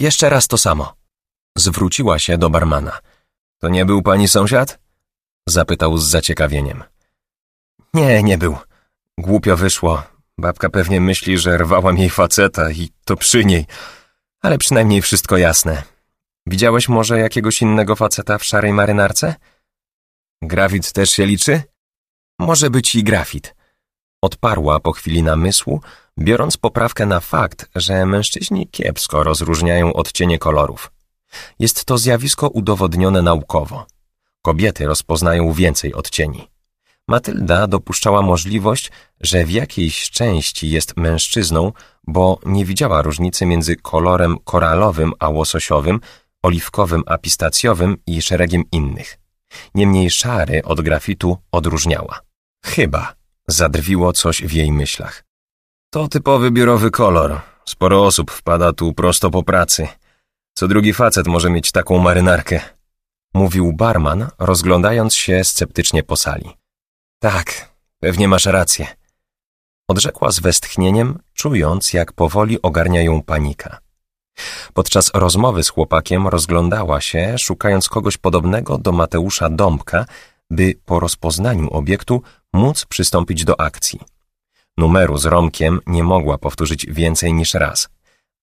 Jeszcze raz to samo. Zwróciła się do barmana. To nie był pani sąsiad? Zapytał z zaciekawieniem. Nie, nie był. Głupio wyszło. Babka pewnie myśli, że rwałam jej faceta i to przy niej. Ale przynajmniej wszystko jasne. Widziałeś może jakiegoś innego faceta w szarej marynarce? Grafit też się liczy? Może być i grafit. Odparła po chwili namysłu, biorąc poprawkę na fakt, że mężczyźni kiepsko rozróżniają odcienie kolorów. Jest to zjawisko udowodnione naukowo. Kobiety rozpoznają więcej odcieni. Matylda dopuszczała możliwość, że w jakiejś części jest mężczyzną, bo nie widziała różnicy między kolorem koralowym a łososiowym, oliwkowym a pistacjowym i szeregiem innych. Niemniej szary od grafitu odróżniała. Chyba zadrwiło coś w jej myślach. To typowy biurowy kolor. Sporo osób wpada tu prosto po pracy. Co drugi facet może mieć taką marynarkę. Mówił barman, rozglądając się sceptycznie po sali. Tak, pewnie masz rację. Odrzekła z westchnieniem, czując, jak powoli ogarnia ją panika. Podczas rozmowy z chłopakiem rozglądała się, szukając kogoś podobnego do Mateusza Dąbka, by po rozpoznaniu obiektu móc przystąpić do akcji. Numeru z Romkiem nie mogła powtórzyć więcej niż raz,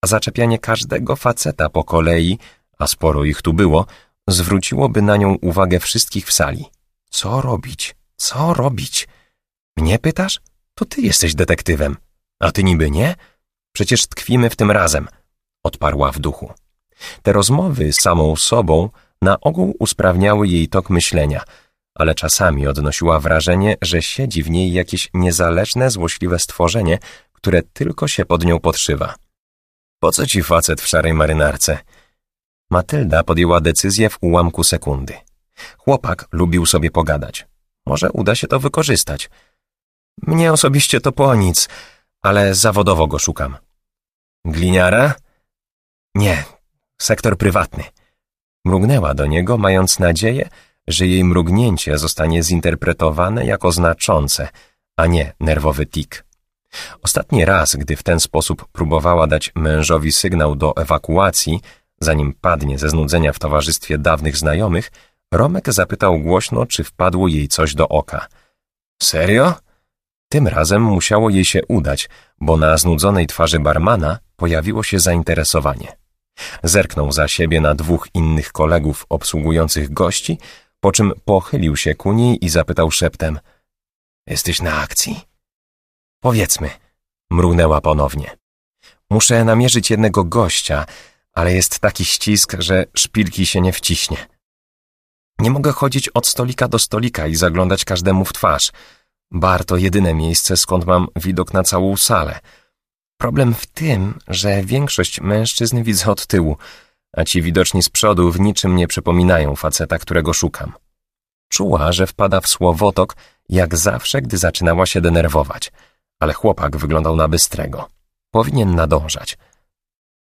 a zaczepianie każdego faceta po kolei, a sporo ich tu było, zwróciłoby na nią uwagę wszystkich w sali. Co robić? Co robić? Mnie pytasz? To ty jesteś detektywem. A ty niby nie? Przecież tkwimy w tym razem, odparła w duchu. Te rozmowy samą sobą na ogół usprawniały jej tok myślenia, ale czasami odnosiła wrażenie, że siedzi w niej jakieś niezależne, złośliwe stworzenie, które tylko się pod nią podszywa. Po co ci facet w szarej marynarce? Matylda podjęła decyzję w ułamku sekundy. Chłopak lubił sobie pogadać. Może uda się to wykorzystać. Mnie osobiście to po nic, ale zawodowo go szukam. Gliniara? Nie, sektor prywatny. Mrugnęła do niego, mając nadzieję, że jej mrugnięcie zostanie zinterpretowane jako znaczące, a nie nerwowy tik. Ostatni raz, gdy w ten sposób próbowała dać mężowi sygnał do ewakuacji, zanim padnie ze znudzenia w towarzystwie dawnych znajomych, Romek zapytał głośno, czy wpadło jej coś do oka. Serio? Tym razem musiało jej się udać, bo na znudzonej twarzy barmana pojawiło się zainteresowanie. Zerknął za siebie na dwóch innych kolegów obsługujących gości, po czym pochylił się ku niej i zapytał szeptem Jesteś na akcji? Powiedzmy, mrugnęła ponownie. Muszę namierzyć jednego gościa, ale jest taki ścisk, że szpilki się nie wciśnie. Nie mogę chodzić od stolika do stolika i zaglądać każdemu w twarz. Bar to jedyne miejsce, skąd mam widok na całą salę. Problem w tym, że większość mężczyzn widzę od tyłu, a ci widoczni z przodu w niczym nie przypominają faceta, którego szukam. Czuła, że wpada w słowotok, jak zawsze, gdy zaczynała się denerwować, ale chłopak wyglądał na bystrego. Powinien nadążać.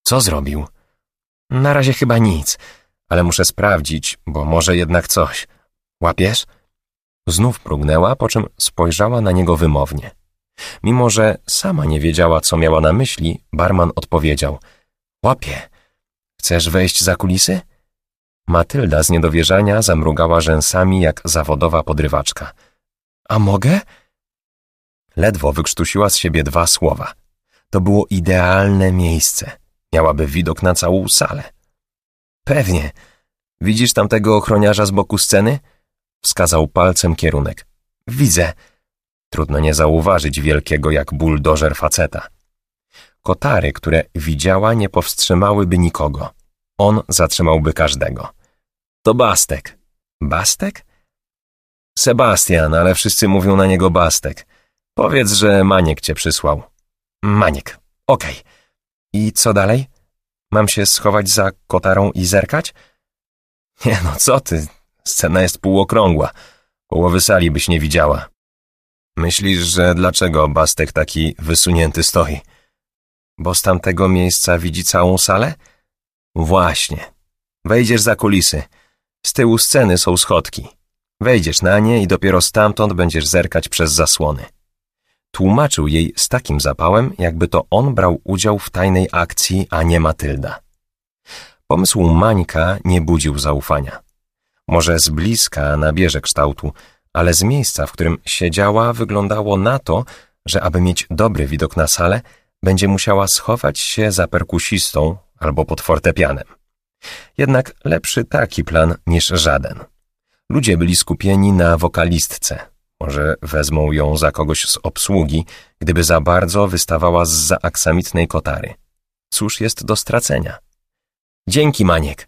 Co zrobił? Na razie chyba nic, ale muszę sprawdzić, bo może jednak coś. Łapiesz? Znów prógnęła, po czym spojrzała na niego wymownie. Mimo, że sama nie wiedziała, co miała na myśli, barman odpowiedział. Łapie. Chcesz wejść za kulisy? Matylda z niedowierzania zamrugała rzęsami jak zawodowa podrywaczka. A mogę? Ledwo wykrztusiła z siebie dwa słowa. To było idealne miejsce. Miałaby widok na całą salę. Pewnie. Widzisz tamtego ochroniarza z boku sceny? Wskazał palcem kierunek. Widzę. Trudno nie zauważyć wielkiego jak buldożer faceta. Kotary, które widziała, nie powstrzymałyby nikogo. On zatrzymałby każdego. To Bastek. Bastek? Sebastian, ale wszyscy mówią na niego Bastek. Powiedz, że Maniek cię przysłał. Maniek. Okej. Okay. I co dalej? Mam się schować za kotarą i zerkać? Nie no, co ty? Scena jest półokrągła. Połowy sali byś nie widziała. Myślisz, że dlaczego Bastek taki wysunięty stoi? Bo z tamtego miejsca widzi całą salę? Właśnie. Wejdziesz za kulisy. Z tyłu sceny są schodki. Wejdziesz na nie i dopiero stamtąd będziesz zerkać przez zasłony. Tłumaczył jej z takim zapałem, jakby to on brał udział w tajnej akcji, a nie Matylda. Pomysł Mańka nie budził zaufania. Może z bliska nabierze kształtu, ale z miejsca, w którym siedziała, wyglądało na to, że aby mieć dobry widok na salę, będzie musiała schować się za perkusistą albo pod fortepianem. Jednak lepszy taki plan niż żaden. Ludzie byli skupieni na wokalistce. Może wezmą ją za kogoś z obsługi, gdyby za bardzo wystawała z za aksamitnej kotary. Cóż jest do stracenia? Dzięki, Maniek!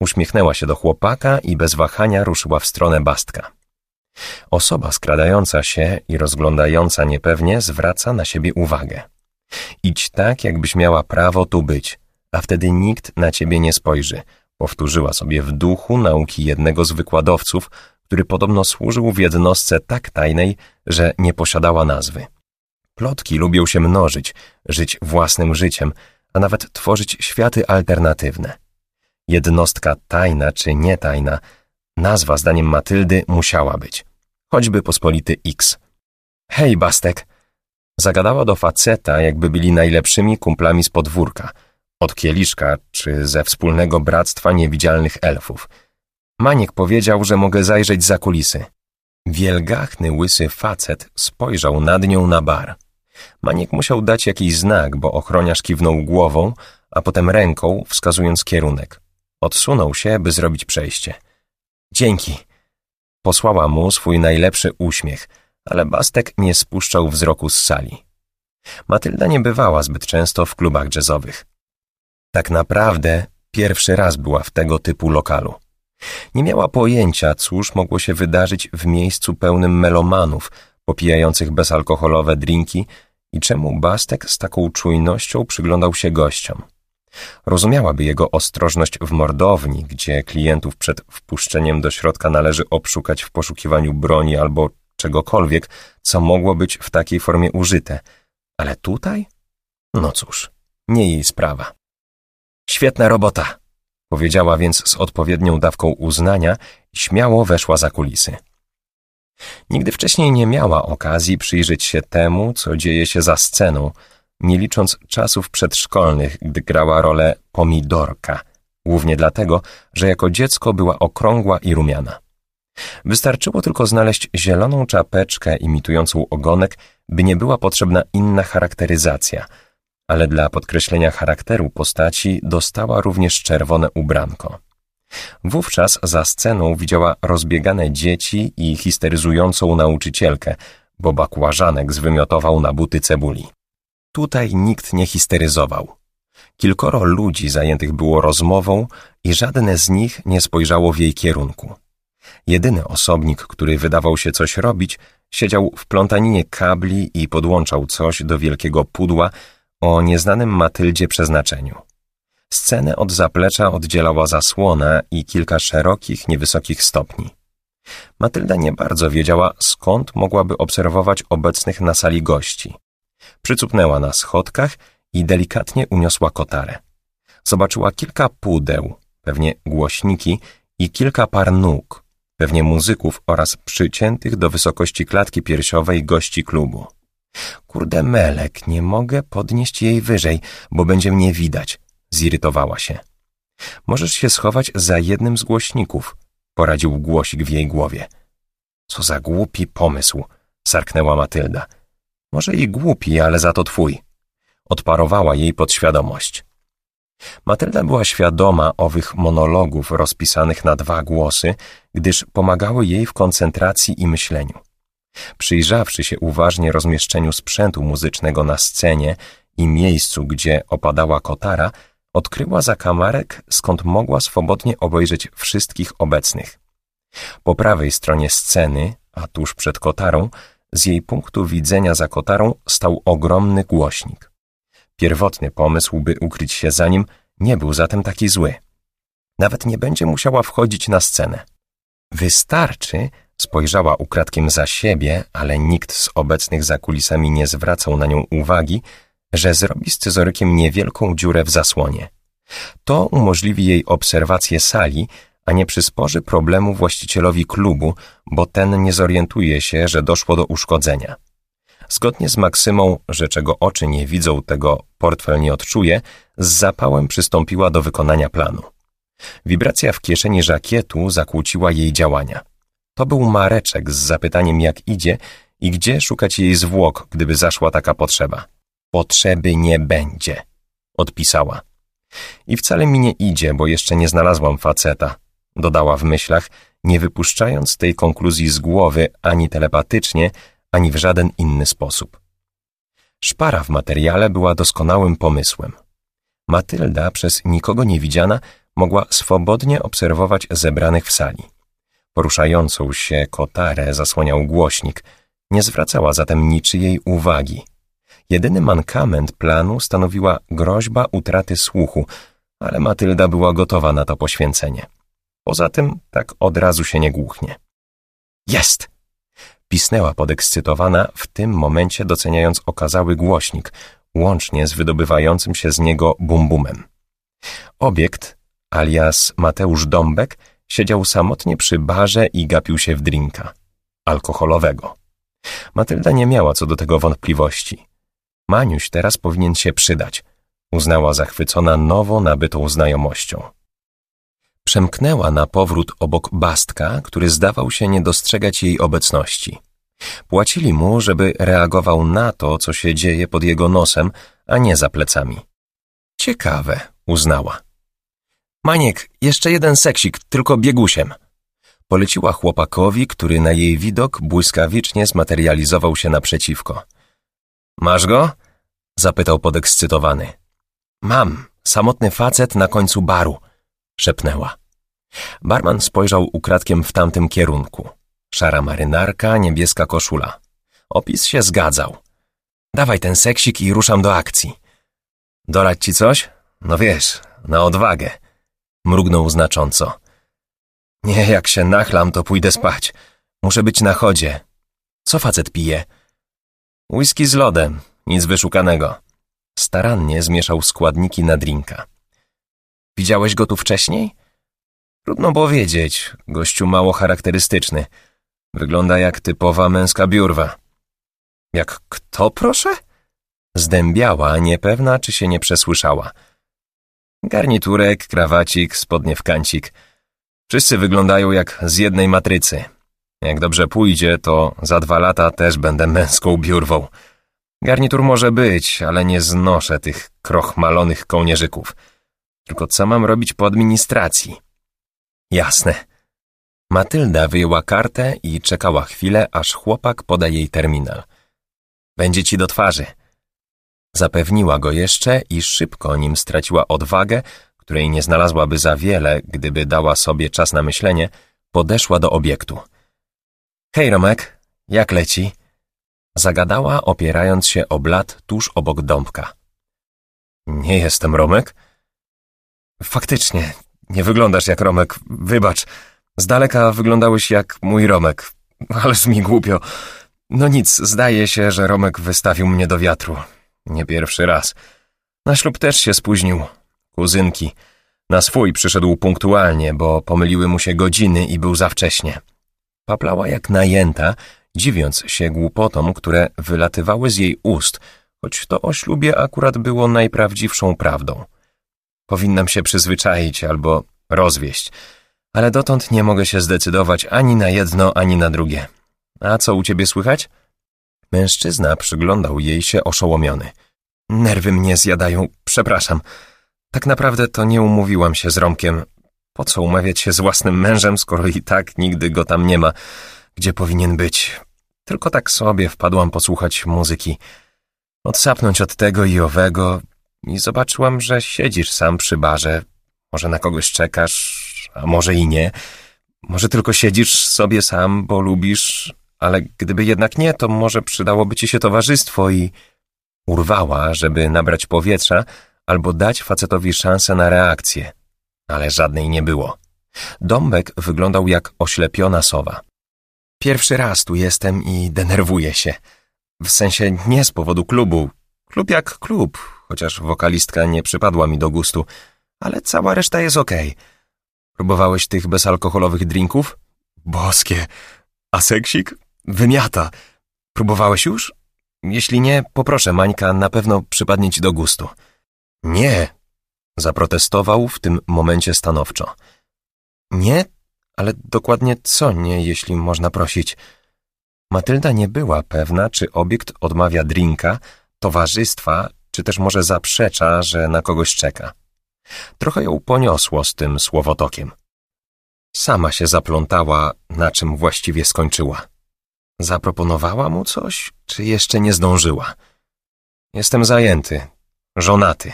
Uśmiechnęła się do chłopaka i bez wahania ruszyła w stronę Bastka. Osoba skradająca się i rozglądająca niepewnie zwraca na siebie uwagę. Idź tak, jakbyś miała prawo tu być, a wtedy nikt na ciebie nie spojrzy, powtórzyła sobie w duchu nauki jednego z wykładowców, który podobno służył w jednostce tak tajnej, że nie posiadała nazwy. Plotki lubią się mnożyć, żyć własnym życiem, a nawet tworzyć światy alternatywne. Jednostka tajna czy nietajna, nazwa zdaniem Matyldy musiała być. Choćby pospolity X. Hej, Bastek! Zagadała do faceta, jakby byli najlepszymi kumplami z podwórka, od kieliszka czy ze wspólnego bractwa niewidzialnych elfów. Maniek powiedział, że mogę zajrzeć za kulisy. Wielgachny, łysy facet spojrzał nad nią na bar. Maniek musiał dać jakiś znak, bo ochroniarz kiwnął głową, a potem ręką, wskazując kierunek. Odsunął się, by zrobić przejście. Dzięki. Posłała mu swój najlepszy uśmiech, ale Bastek nie spuszczał wzroku z sali. Matylda nie bywała zbyt często w klubach jazzowych. Tak naprawdę pierwszy raz była w tego typu lokalu. Nie miała pojęcia, cóż mogło się wydarzyć w miejscu pełnym melomanów, popijających bezalkoholowe drinki i czemu Bastek z taką czujnością przyglądał się gościom. Rozumiałaby jego ostrożność w mordowni, gdzie klientów przed wpuszczeniem do środka należy obszukać w poszukiwaniu broni albo czegokolwiek, co mogło być w takiej formie użyte. Ale tutaj? No cóż, nie jej sprawa. Świetna robota, powiedziała więc z odpowiednią dawką uznania i śmiało weszła za kulisy. Nigdy wcześniej nie miała okazji przyjrzeć się temu, co dzieje się za sceną, nie licząc czasów przedszkolnych, gdy grała rolę pomidorka, głównie dlatego, że jako dziecko była okrągła i rumiana. Wystarczyło tylko znaleźć zieloną czapeczkę imitującą ogonek, by nie była potrzebna inna charakteryzacja, ale dla podkreślenia charakteru postaci dostała również czerwone ubranko. Wówczas za sceną widziała rozbiegane dzieci i histeryzującą nauczycielkę, bo bakłażanek zwymiotował na buty cebuli. Tutaj nikt nie histeryzował. Kilkoro ludzi zajętych było rozmową i żadne z nich nie spojrzało w jej kierunku. Jedyny osobnik, który wydawał się coś robić, siedział w plątaninie kabli i podłączał coś do wielkiego pudła o nieznanym Matyldzie przeznaczeniu. Scenę od zaplecza oddzielała zasłona i kilka szerokich, niewysokich stopni. Matylda nie bardzo wiedziała, skąd mogłaby obserwować obecnych na sali gości. Przycupnęła na schodkach i delikatnie uniosła kotarę. Zobaczyła kilka pudeł, pewnie głośniki i kilka par nóg, pewnie muzyków oraz przyciętych do wysokości klatki piersiowej gości klubu. Kurde melek, nie mogę podnieść jej wyżej, bo będzie mnie widać, zirytowała się. Możesz się schować za jednym z głośników, poradził głosik w jej głowie. Co za głupi pomysł, sarknęła Matylda. Może i głupi, ale za to twój. Odparowała jej podświadomość. Matylda była świadoma owych monologów rozpisanych na dwa głosy, gdyż pomagały jej w koncentracji i myśleniu. Przyjrzawszy się uważnie rozmieszczeniu sprzętu muzycznego na scenie i miejscu, gdzie opadała kotara, odkryła zakamarek, skąd mogła swobodnie obejrzeć wszystkich obecnych. Po prawej stronie sceny, a tuż przed kotarą, z jej punktu widzenia za kotarą stał ogromny głośnik. Pierwotny pomysł, by ukryć się za nim, nie był zatem taki zły. Nawet nie będzie musiała wchodzić na scenę. Wystarczy, spojrzała ukradkiem za siebie, ale nikt z obecnych za kulisami nie zwracał na nią uwagi, że zrobi scyzorykiem niewielką dziurę w zasłonie. To umożliwi jej obserwację sali, a nie przysporzy problemu właścicielowi klubu, bo ten nie zorientuje się, że doszło do uszkodzenia. Zgodnie z maksymą, że czego oczy nie widzą, tego portfel nie odczuje, z zapałem przystąpiła do wykonania planu. Wibracja w kieszeni żakietu zakłóciła jej działania. To był Mareczek z zapytaniem jak idzie i gdzie szukać jej zwłok, gdyby zaszła taka potrzeba. Potrzeby nie będzie, odpisała. I wcale mi nie idzie, bo jeszcze nie znalazłam faceta, dodała w myślach, nie wypuszczając tej konkluzji z głowy ani telepatycznie, ani w żaden inny sposób. Szpara w materiale była doskonałym pomysłem. Matylda, przez nikogo nie widziana, mogła swobodnie obserwować zebranych w sali. Poruszającą się kotarę zasłaniał głośnik, nie zwracała zatem niczyjej uwagi. Jedyny mankament planu stanowiła groźba utraty słuchu, ale Matylda była gotowa na to poświęcenie. Poza tym tak od razu się nie głuchnie. Jest! Pisnęła podekscytowana, w tym momencie doceniając okazały głośnik, łącznie z wydobywającym się z niego bumbumem. Obiekt, alias Mateusz Dąbek, siedział samotnie przy barze i gapił się w drinka. Alkoholowego. Matylda nie miała co do tego wątpliwości. Maniuś teraz powinien się przydać, uznała zachwycona nowo nabytą znajomością. Przemknęła na powrót obok Bastka, który zdawał się nie dostrzegać jej obecności. Płacili mu, żeby reagował na to, co się dzieje pod jego nosem, a nie za plecami. Ciekawe, uznała. Maniek, jeszcze jeden seksik, tylko biegusiem. Poleciła chłopakowi, który na jej widok błyskawicznie zmaterializował się naprzeciwko. Masz go? Zapytał podekscytowany. Mam, samotny facet na końcu baru, szepnęła. Barman spojrzał ukradkiem w tamtym kierunku. Szara marynarka, niebieska koszula. Opis się zgadzał. Dawaj ten seksik i ruszam do akcji. Dolać ci coś? No wiesz, na odwagę. Mrugnął znacząco. Nie, jak się nachlam, to pójdę spać. Muszę być na chodzie. Co facet pije? Whisky z lodem, nic wyszukanego. Starannie zmieszał składniki na drinka. Widziałeś go tu wcześniej? Trudno powiedzieć, gościu mało charakterystyczny. Wygląda jak typowa męska biurwa. Jak kto, proszę? Zdębiała, niepewna, czy się nie przesłyszała. Garniturek, krawacik, spodnie w kancik. Wszyscy wyglądają jak z jednej matrycy. Jak dobrze pójdzie, to za dwa lata też będę męską biurwą. Garnitur może być, ale nie znoszę tych krochmalonych kołnierzyków. Tylko co mam robić po administracji? Jasne. Matylda wyjęła kartę i czekała chwilę, aż chłopak poda jej terminal. Będzie ci do twarzy. Zapewniła go jeszcze i szybko, nim straciła odwagę, której nie znalazłaby za wiele, gdyby dała sobie czas na myślenie, podeszła do obiektu. Hej, Romek, jak leci? Zagadała, opierając się o blat tuż obok dąbka. Nie jestem Romek? Faktycznie, nie wyglądasz jak Romek, wybacz. Z daleka wyglądałeś jak mój Romek, ależ mi głupio. No nic, zdaje się, że Romek wystawił mnie do wiatru. Nie pierwszy raz. Na ślub też się spóźnił. Kuzynki. Na swój przyszedł punktualnie, bo pomyliły mu się godziny i był za wcześnie. Paplała jak najęta, dziwiąc się głupotom, które wylatywały z jej ust, choć to o ślubie akurat było najprawdziwszą prawdą. Powinnam się przyzwyczaić albo rozwieść, ale dotąd nie mogę się zdecydować ani na jedno, ani na drugie. A co u ciebie słychać? Mężczyzna przyglądał jej się oszołomiony. Nerwy mnie zjadają, przepraszam. Tak naprawdę to nie umówiłam się z Romkiem. Po co umawiać się z własnym mężem, skoro i tak nigdy go tam nie ma, gdzie powinien być? Tylko tak sobie wpadłam posłuchać muzyki. Odsapnąć od tego i owego i zobaczyłam, że siedzisz sam przy barze. Może na kogoś czekasz, a może i nie. Może tylko siedzisz sobie sam, bo lubisz, ale gdyby jednak nie, to może przydałoby ci się towarzystwo i... Urwała, żeby nabrać powietrza albo dać facetowi szansę na reakcję, ale żadnej nie było. Dąbek wyglądał jak oślepiona sowa. Pierwszy raz tu jestem i denerwuję się. W sensie nie z powodu klubu. Klub jak klub, chociaż wokalistka nie przypadła mi do gustu, ale cała reszta jest okej. Okay. Próbowałeś tych bezalkoholowych drinków? Boskie. A seksik? Wymiata. Próbowałeś już? Jeśli nie, poproszę, Mańka, na pewno przypadnie ci do gustu. Nie, zaprotestował w tym momencie stanowczo. Nie? Ale dokładnie co nie, jeśli można prosić? Matylda nie była pewna, czy obiekt odmawia drinka, towarzystwa, czy też może zaprzecza, że na kogoś czeka. Trochę ją poniosło z tym słowotokiem. Sama się zaplątała, na czym właściwie skończyła. Zaproponowała mu coś, czy jeszcze nie zdążyła? Jestem zajęty, żonaty.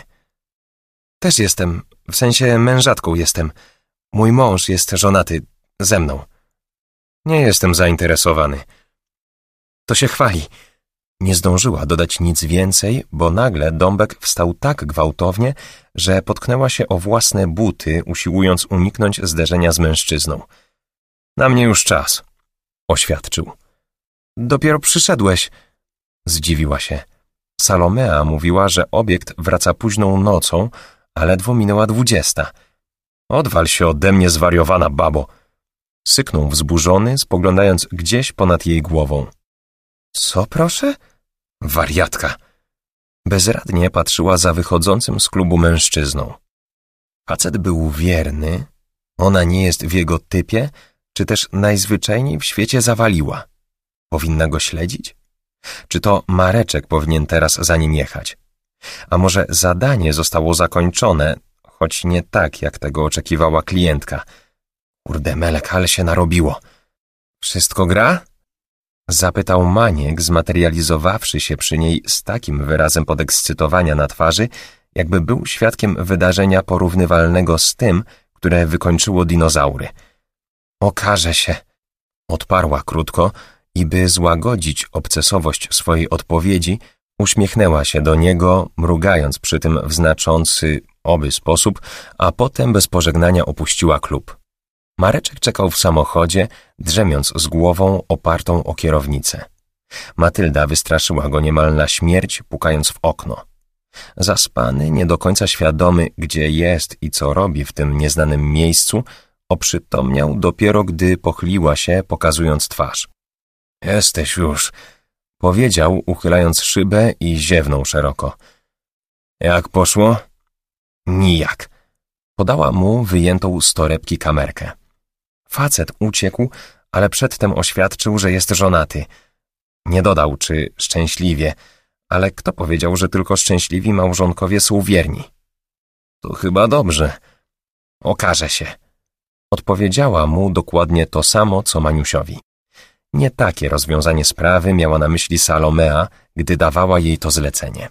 Też jestem, w sensie mężatką jestem. Mój mąż jest żonaty, ze mną. Nie jestem zainteresowany. To się chwali. Nie zdążyła dodać nic więcej, bo nagle Dąbek wstał tak gwałtownie, że potknęła się o własne buty, usiłując uniknąć zderzenia z mężczyzną. Na mnie już czas, oświadczył. Dopiero przyszedłeś, zdziwiła się. Salomea mówiła, że obiekt wraca późną nocą, a ledwo minęła dwudziesta. Odwal się ode mnie, zwariowana babo! Syknął wzburzony, spoglądając gdzieś ponad jej głową. Co proszę? Wariatka. Bezradnie patrzyła za wychodzącym z klubu mężczyzną. Facet był wierny, ona nie jest w jego typie, czy też najzwyczajniej w świecie zawaliła. Powinna go śledzić? Czy to Mareczek powinien teraz za nim jechać? A może zadanie zostało zakończone, choć nie tak, jak tego oczekiwała klientka. Kurde, Melek, ale się narobiło. Wszystko gra? Zapytał Maniek, zmaterializowawszy się przy niej z takim wyrazem podekscytowania na twarzy, jakby był świadkiem wydarzenia porównywalnego z tym, które wykończyło dinozaury. Okaże się, odparła krótko i by złagodzić obcesowość swojej odpowiedzi, uśmiechnęła się do niego, mrugając przy tym w znaczący oby sposób, a potem bez pożegnania opuściła klub. Mareczek czekał w samochodzie, drzemiąc z głową opartą o kierownicę. Matylda wystraszyła go niemal na śmierć, pukając w okno. Zaspany, nie do końca świadomy, gdzie jest i co robi w tym nieznanym miejscu, oprzytomniał dopiero, gdy pochyliła się, pokazując twarz. Jesteś już, powiedział, uchylając szybę i ziewnął szeroko. Jak poszło? Nijak. Podała mu wyjętą z torebki kamerkę. Facet uciekł, ale przedtem oświadczył, że jest żonaty. Nie dodał, czy szczęśliwie, ale kto powiedział, że tylko szczęśliwi małżonkowie są wierni? To chyba dobrze. Okaże się. Odpowiedziała mu dokładnie to samo, co Maniusiowi. Nie takie rozwiązanie sprawy miała na myśli Salomea, gdy dawała jej to zlecenie.